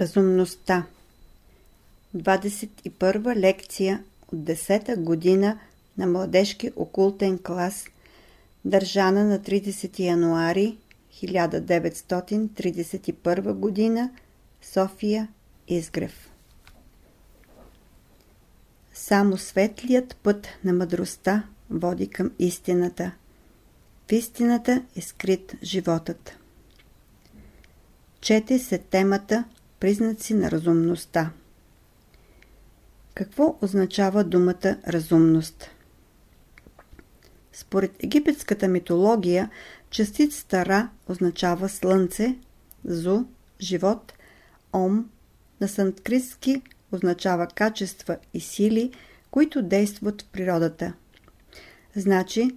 Разумността 21 лекция от 10-та година на младежки окултен клас, държана на 30 януари 1931 година, София, Изгрев. Само светлият път на мъдростта води към истината. В истината е скрит животът. Чете се темата Признаци на разумността. Какво означава думата разумност? Според египетската митология, частиц стара означава слънце, зу, живот, ом, на санскритски означава качества и сили, които действат в природата. Значи,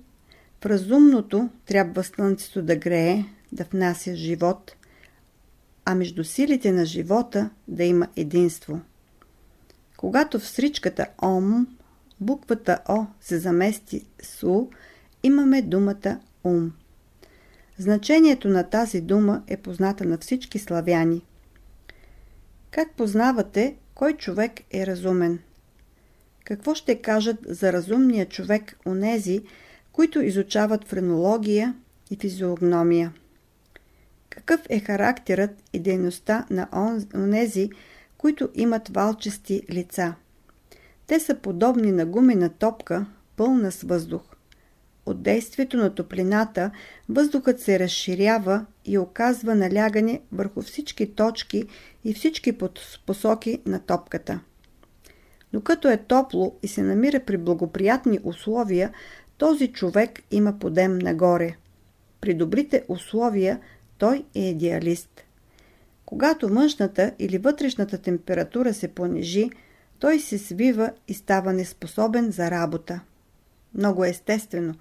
в разумното трябва слънцето да грее, да внася живот – а между силите на живота да има единство. Когато в сричката ОМ буквата О се замести с У, имаме думата ум. Значението на тази дума е позната на всички славяни. Как познавате кой човек е разумен? Какво ще кажат за разумния човек онези, които изучават френология и физиогномия? Какъв е характерът и дейността на онези, които имат валчести лица? Те са подобни на гумена топка, пълна с въздух. От действието на топлината въздухът се разширява и оказва налягане върху всички точки и всички посоки на топката. Но като е топло и се намира при благоприятни условия, този човек има подем нагоре. При добрите условия той е идеалист. Когато външната или вътрешната температура се понижи, той се свива и става неспособен за работа. Много естествено.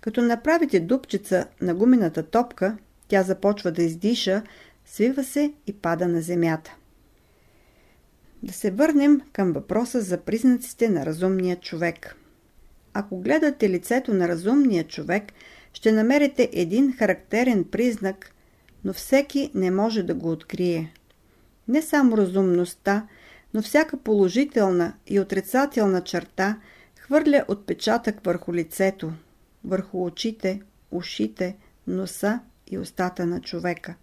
Като направите дупчица на гумената топка, тя започва да издиша, свива се и пада на земята. Да се върнем към въпроса за признаците на разумния човек. Ако гледате лицето на разумния човек, ще намерите един характерен признак, но всеки не може да го открие. Не само разумността, но всяка положителна и отрицателна черта хвърля отпечатък върху лицето, върху очите, ушите, носа и устата на човека.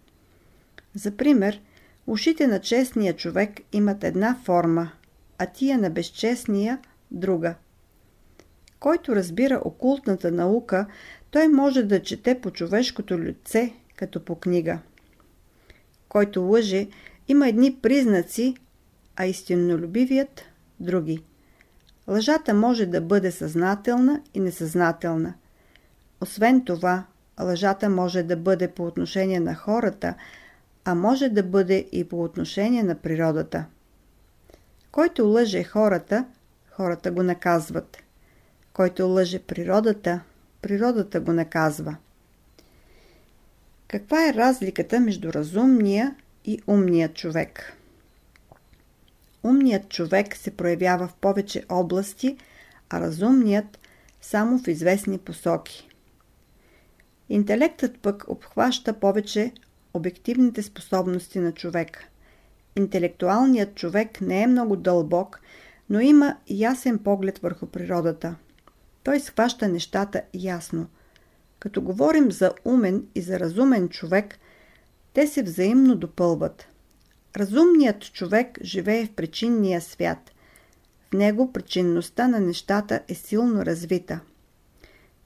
За пример, ушите на честния човек имат една форма, а тия на безчестния – друга. Който разбира окултната наука, той може да чете по човешкото лице като по книга. Който лъже, има едни признаци, а истиннолюбивият – други. Лъжата може да бъде съзнателна и несъзнателна. Освен това, лъжата може да бъде по отношение на хората, а може да бъде и по отношение на природата. Който лъже хората, хората го наказват. Който лъже природата, природата го наказва. Каква е разликата между разумния и умният човек? Умният човек се проявява в повече области, а разумният само в известни посоки. Интелектът пък обхваща повече обективните способности на човека. Интелектуалният човек не е много дълбок, но има ясен поглед върху природата. Той схваща нещата ясно – като говорим за умен и за разумен човек, те се взаимно допълват. Разумният човек живее в причинния свят. В него причинността на нещата е силно развита.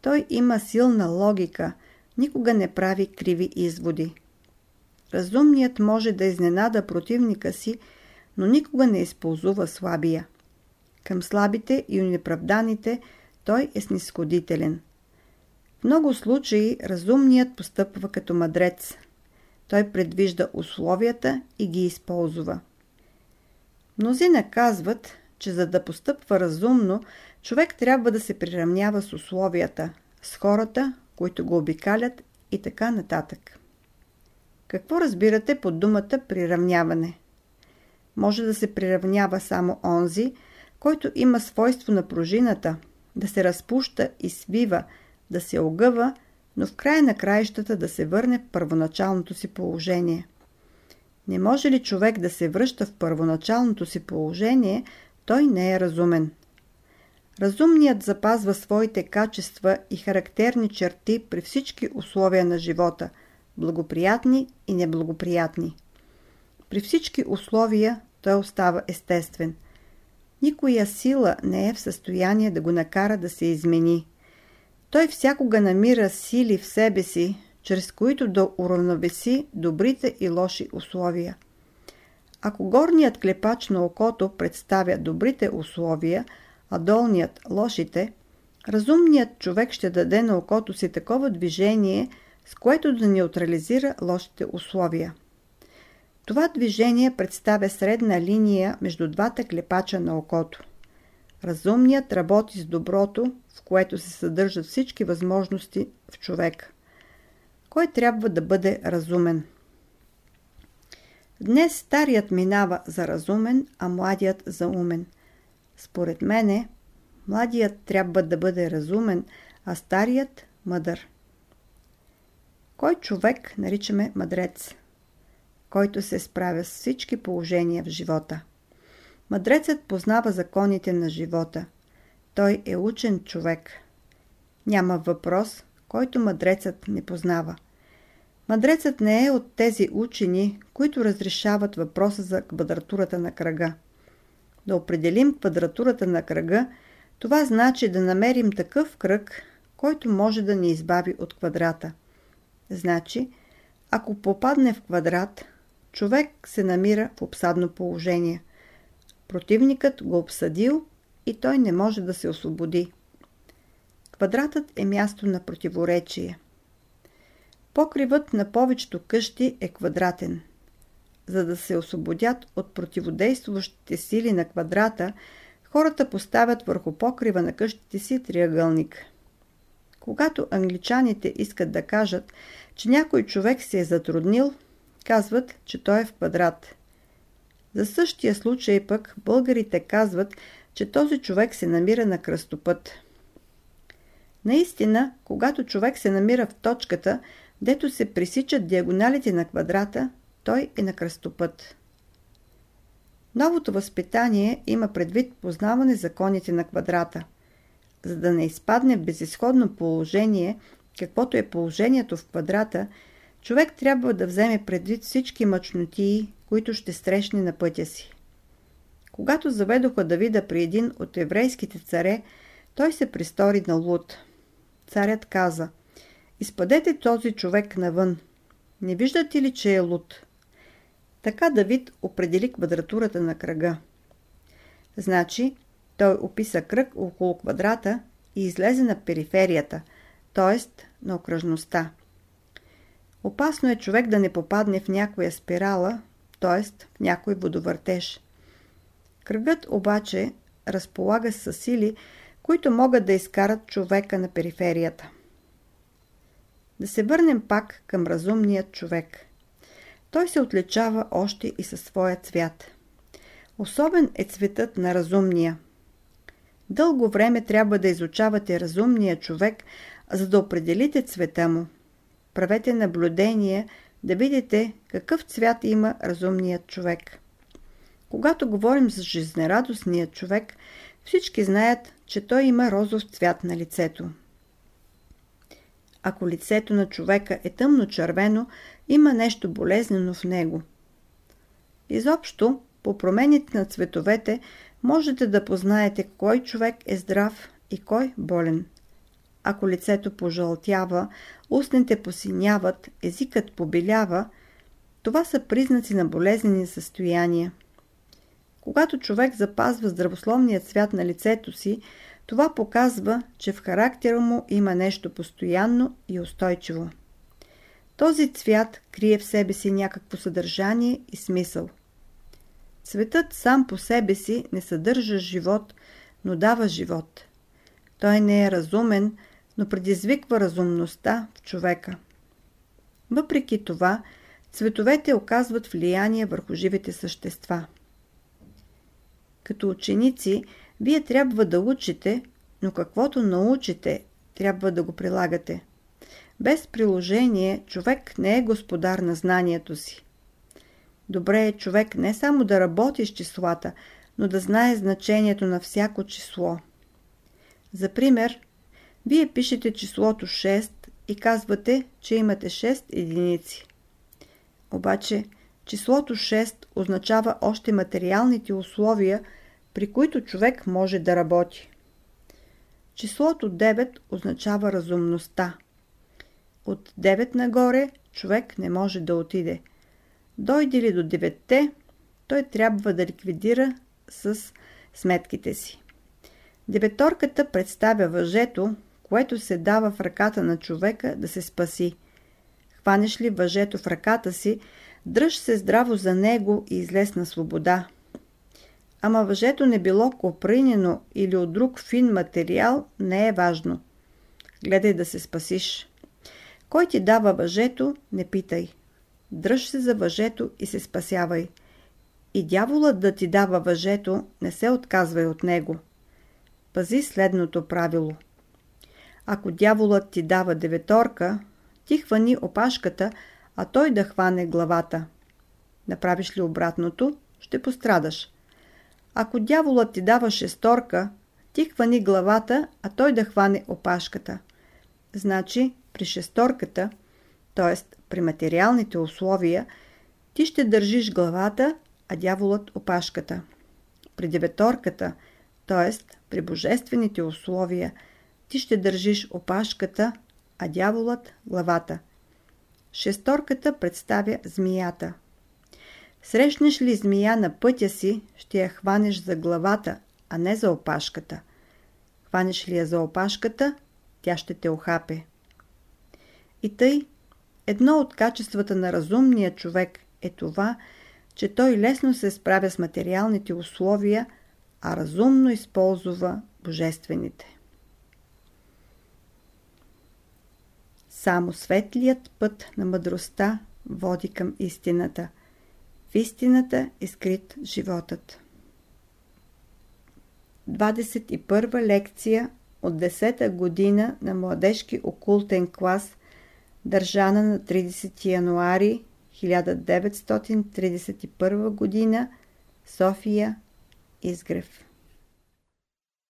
Той има силна логика, никога не прави криви изводи. Разумният може да изненада противника си, но никога не използва слабия. Към слабите и неправданите той е снисходителен. В много случаи разумният постъпва като мъдрец. Той предвижда условията и ги използва. Мнози наказват, че за да постъпва разумно, човек трябва да се приравнява с условията, с хората, които го обикалят и така нататък. Какво разбирате под думата приравняване? Може да се приравнява само онзи, който има свойство на пружината, да се разпуща и свива, да се огъва, но в края на краищата да се върне в първоначалното си положение. Не може ли човек да се връща в първоначалното си положение, той не е разумен. Разумният запазва своите качества и характерни черти при всички условия на живота – благоприятни и неблагоприятни. При всички условия той остава естествен. Никоя сила не е в състояние да го накара да се измени. Той всякога намира сили в себе си, чрез които да уравновеси добрите и лоши условия. Ако горният клепач на окото представя добрите условия, а долният – лошите, разумният човек ще даде на окото си такова движение, с което да неутрализира лошите условия. Това движение представя средна линия между двата клепача на окото. Разумният работи с доброто, в което се съдържат всички възможности в човек. Кой трябва да бъде разумен? Днес старият минава за разумен, а младият за умен. Според мене, младият трябва да бъде разумен, а старият – мъдър. Кой човек наричаме мъдрец? Който се справя с всички положения в живота. Мъдрецът познава законите на живота. Той е учен човек. Няма въпрос, който мъдрецът не познава. Мъдрецът не е от тези учени, които разрешават въпроса за квадратурата на кръга. Да определим квадратурата на кръга, това значи да намерим такъв кръг, който може да ни избави от квадрата. Значи, ако попадне в квадрат, човек се намира в обсадно положение. Противникът го обсадил и той не може да се освободи. Квадратът е място на противоречие. Покривът на повечето къщи е квадратен. За да се освободят от противодействащите сили на квадрата, хората поставят върху покрива на къщите си триъгълник. Когато англичаните искат да кажат, че някой човек се е затруднил, казват, че той е в квадрат. За същия случай пък българите казват, че този човек се намира на кръстопът. Наистина, когато човек се намира в точката, дето се пресичат диагоналите на квадрата, той е на кръстопът. Новото възпитание има предвид познаване законите на квадрата. За да не изпадне в безисходно положение, каквото е положението в квадрата, човек трябва да вземе предвид всички мъчнотии, които ще срещне на пътя си. Когато заведоха Давида при един от еврейските царе, той се пристори на луд. Царят каза, изпадете този човек навън. Не виждате ли, че е луд? Така Давид определи квадратурата на кръга. Значи, той описа кръг около квадрата и излезе на периферията, т.е. на окръжността. Опасно е човек да не попадне в някоя спирала, т.е. в някой водовъртеж. Кръгът обаче разполага с сили, които могат да изкарат човека на периферията. Да се върнем пак към разумният човек. Той се отличава още и със своя цвят. Особен е цветът на разумния. Дълго време трябва да изучавате разумния човек, за да определите цвета му. Правете наблюдение да видите какъв цвят има разумният човек. Когато говорим за жизнерадостния човек, всички знаят, че той има розов цвят на лицето. Ако лицето на човека е тъмно-червено, има нещо болезнено в него. Изобщо, по промените на цветовете, можете да познаете кой човек е здрав и кой болен. Ако лицето пожълтява, устните посиняват, езикът побелява, това са признаци на болезнени състояния. Когато човек запазва здравословният цвят на лицето си, това показва, че в характера му има нещо постоянно и устойчиво. Този цвят крие в себе си някакво съдържание и смисъл. Цветът сам по себе си не съдържа живот, но дава живот. Той не е разумен, но предизвиква разумността в човека. Въпреки това, цветовете оказват влияние върху живите същества. Като ученици, вие трябва да учите, но каквото научите, трябва да го прилагате. Без приложение човек не е господар на знанието си. Добре е човек не само да работи с числата, но да знае значението на всяко число. За пример, вие пишете числото 6 и казвате, че имате 6 единици. Обаче, числото 6 означава още материалните условия, при които човек може да работи. Числото 9 означава разумността. От 9 нагоре човек не може да отиде. Дойде ли до 9, той трябва да ликвидира с сметките си. Деветорката представя въжето, което се дава в ръката на човека да се спаси. Хванеш ли въжето в ръката си, дръж се здраво за него и излез на свобода. Ама въжето не било копринено или от друг фин материал, не е важно. Гледай да се спасиш. Кой ти дава въжето, не питай. Дръж се за въжето и се спасявай. И дяволът да ти дава въжето, не се отказвай от него. Пази следното правило. Ако дяволът ти дава деветорка, ти хвани опашката, а той да хване главата. Направиш ли обратното, ще пострадаш. Ако дяволът ти дава шесторка, ти хвани главата, а той да хване опашката. Значи, при шесторката, т.е. при материалните условия, ти ще държиш главата, а дяволът опашката. При деветорката, т.е. при божествените условия, ти ще държиш опашката, а дяволът главата. Шесторката представя змията. Срещнеш ли змия на пътя си, ще я хванеш за главата, а не за опашката. Хванеш ли я за опашката, тя ще те охапе. И тъй, едно от качествата на разумния човек е това, че той лесно се справя с материалните условия, а разумно използва божествените. Само светлият път на мъдростта води към истината. В истината е скрит животът. 21 лекция от 10-та година на младежки окултен клас, държана на 30 януари 1931 година, София, Изгрев.